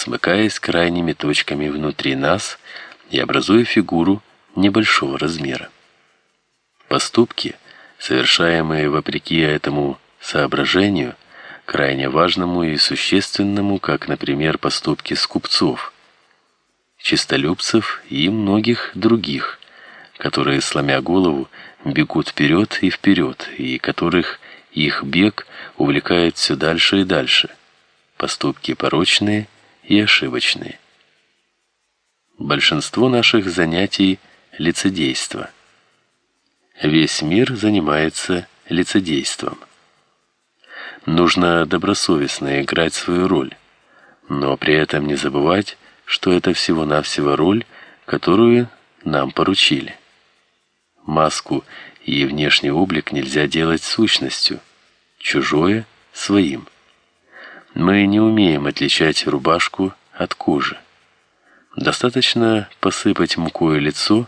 смыкаясь крайними точками внутри нас и образуя фигуру небольшого размера. Поступки, совершаемые вопреки этому соображению, крайне важному и существенному, как, например, поступки скупцов, чистолюбцев и многих других, которые, сломя голову, бегут вперед и вперед, и которых их бег увлекает все дальше и дальше. Поступки порочные и ошибочные. Большинство наших занятий лицедейство. Весь мир занимается лицедейством. Нужно добросовестно играть свою роль, но при этом не забывать, что это всего-навсего роль, которую нам поручили. Маску и внешний облик нельзя делать сущностью, чужое своим. Мы не умеем отличать рубашку от кожи. Достаточно посыпать мукой лицо,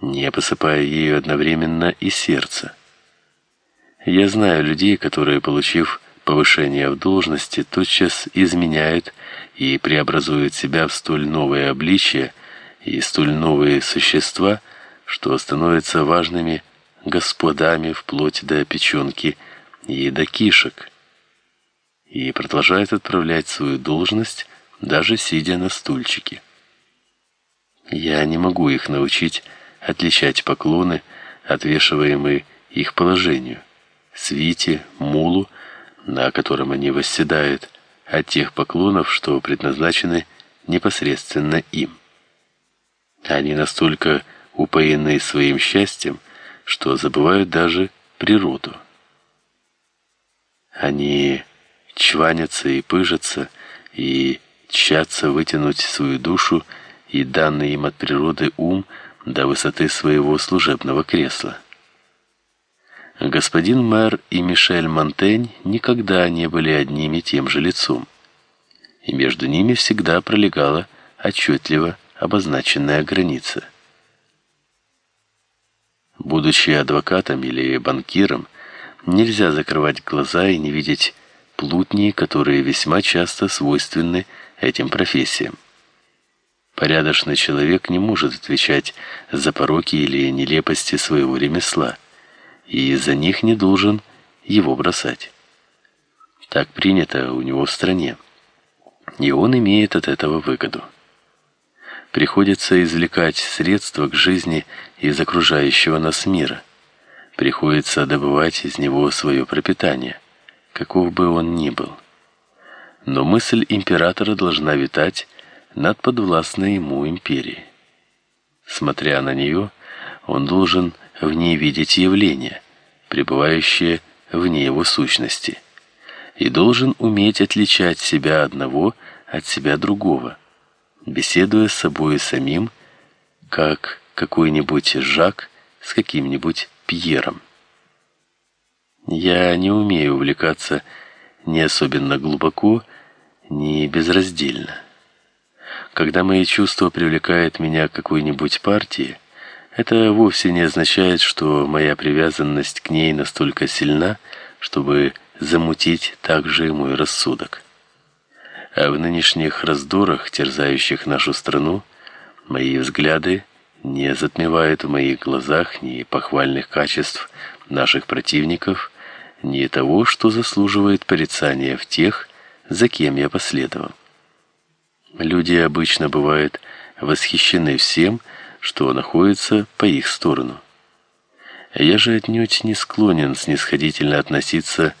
не посыпая ею одновременно и сердце. Я знаю людей, которые, получив повышение в должности, тотчас изменяют и преобразуют себя в столь новое обличие и столь новые существа, что становятся важными господами вплоть до печенки и до кишек, и продолжают отправлять свою должность, даже сидя на стульчике. Я не могу их научить отличать поклоны, отвешиваемые их положению, свите, мулу, на котором они восседают, от тех поклонов, что предназначены непосредственно им. Они настолько упоены своим счастьем, что забывают даже природу. Они чванятся и пыжатся, и тщатся вытянуть свою душу и данный им от природы ум до высоты своего служебного кресла. Господин мэр и Мишель Монтень никогда не были одним и тем же лицом, и между ними всегда пролегала отчетливо обозначенная граница. Будучи адвокатом или банкиром, нельзя закрывать глаза и не видеть плутни, которые весьма часто свойственны этим профессиям. Порядочный человек не может отвечать за пороки или нелепости своего ремесла, и из-за них не должен его бросать. Так принято у него в стране, и он имеет от этого выгоду. Приходится извлекать средства к жизни из окружающего нас мира. Приходится добывать из него свое пропитание, каков бы он ни был. Но мысль императора должна витать над подвластной ему империей. Смотря на нее, он должен в ней видеть явление, пребывающее вне его сущности, и должен уметь отличать себя одного от себя другого, беседуя с собой самим, как какой-нибудь Жак с каким-нибудь Пьером. Я не умею увлекаться ни особенно глубоко, ни безраздельно. Когда мои чувства привлекают меня к какой-нибудь партии, это вовсе не означает, что моя привязанность к ней настолько сильна, чтобы замутить также и мой рассудок. А в нынешних раздорах, терзающих нашу страну, мои взгляды не затмевают в моих глазах ни похвальных качеств наших противников, ни того, что заслуживает порицания в тех, за кем я последовал. Люди обычно бывают восхищены всем, что находится по их сторону. Я же отнюдь не склонен снисходительно относиться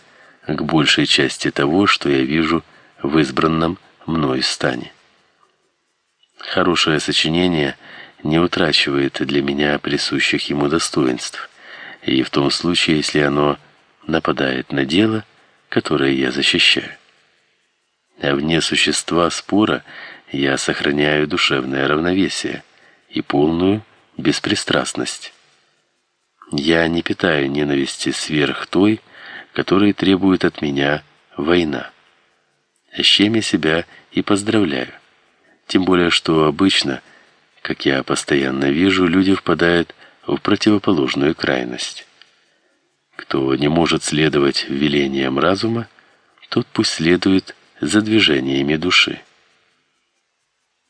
к большей части того, что я вижу в избранном мной стане. Хорошее сочинение не утрачивает для меня присущих ему достоинств, и в том случае, если оно нападает на дело, которое я защищаю. А вне существа спора я сохраняю душевное равновесие и полную беспристрастность. Я не питаю ненависти сверх той, которой требует от меня война. С чем я себя и поздравляю. Тем более, что обычно, как я постоянно вижу, люди впадают в противоположную крайность. Кто не может следовать велениям разума, тот пусть следует за движениями души.